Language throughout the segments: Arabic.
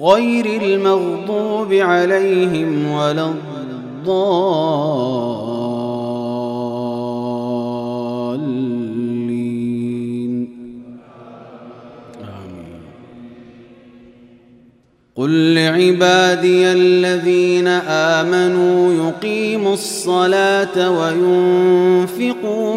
غير المغضوب عليهم ولا الضالين. آمين. قل لعبادي الذين آمنوا يقيموا الصلاة وينفقوا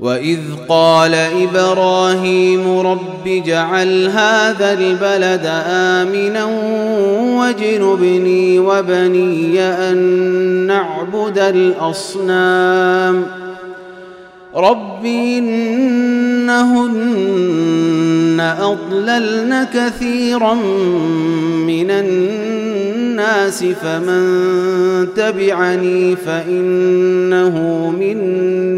وإذ قال إبراهيم رب اجعل هذا البلد آمنا واجنبني وبني أن نعبد الأصنام رب إنهن أضللن كثيرا من الناس فمن تبعني فإنه مني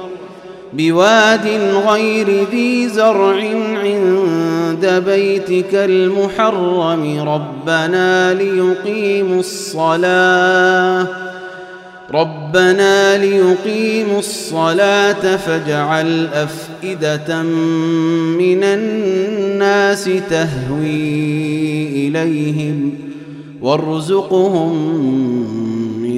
بواد غير ذي زرع عند بيتك المحرم. ربنا ليقيموا الصلاة. ربنا ليقيموا الصلاة فاجعل أفئدة من الناس تهوي إليهم وارزقهم